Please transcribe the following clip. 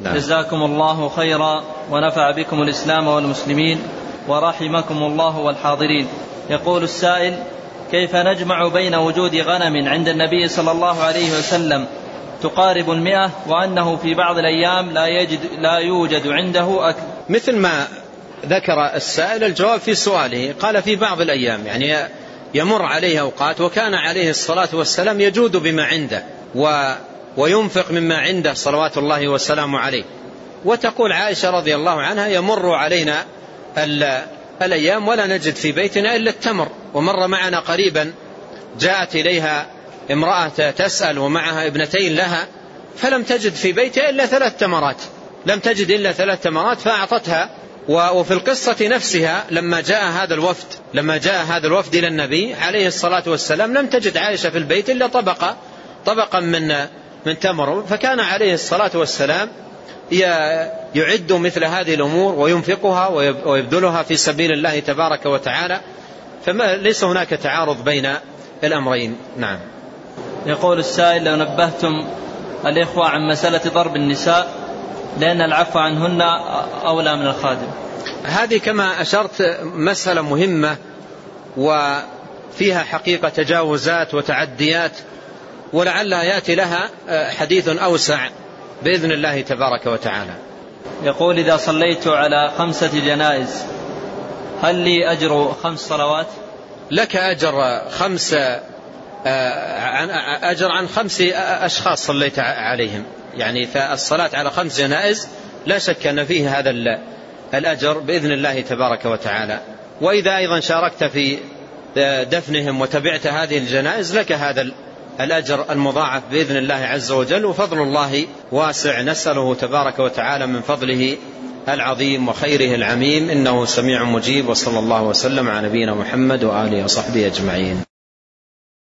نعم. جزاكم الله خيرا ونفع بكم الإسلام والمسلمين ورحمكم الله والحاضرين. يقول السائل كيف نجمع بين وجود غنم عند النبي صلى الله عليه وسلم تقارب المئة وأنه في بعض الأيام لا, يجد لا يوجد عنده أكل؟ مثل ما ذكر السائل الجواب في سؤاله. قال في بعض الأيام يعني يمر عليه أوقات وكان عليه الصلاة والسلام يجود بما عنده و وينفق مما عنده صلوات الله وسلامه عليه. وتقول عائشة رضي الله عنها يمر علينا الأيام ولا نجد في بيتنا إلا التمر. ومر معنا قريبا جاءت إليها امرأة تسأل ومعها ابنتين لها فلم تجد في بيتها إلا ثلاث تمرات. لم تجد إلا ثلاث تمرات فأعطتها. وفي القصة نفسها لما جاء هذا الوفد لما جاء هذا الوفد إلى النبي عليه الصلاة والسلام لم تجد عائشة في البيت إلا طبقة طبقا من من تمر. فكان عليه الصلاة والسلام يعد مثل هذه الأمور وينفقها ويبذلها في سبيل الله تبارك وتعالى. فما ليس هناك تعارض بين الأمرين. نعم. يقول السائل لو نبهتم الإخوة عن مسألة ضرب النساء لأن العفو عنهن أولى من الخادم. هذه كما أشرت مسألة مهمة وفيها حقيقة تجاوزات وتعديات ولعلها يأتي لها حديث أوسع بإذن الله تبارك وتعالى. يقول إذا صليت على خمسة جنائز هل لي أجر خمس صلوات؟ لك أجر خمس أجر عن خمس أشخاص صليت عليهم. يعني فالصلاة على خمس جنائز لا شك أن فيه هذا الأجر بإذن الله تبارك وتعالى. وإذا أيضا شاركت في دفنهم وتبعت هذه الجنائز لك هذا الأجر المضاعف بإذن الله عز وجل وفضل الله واسع نسأله تبارك وتعالى من فضله العظيم وخيره العميم إنه سميع مجيب وصلى الله وسلم على نبينا محمد وآله وصحبه أجمعين.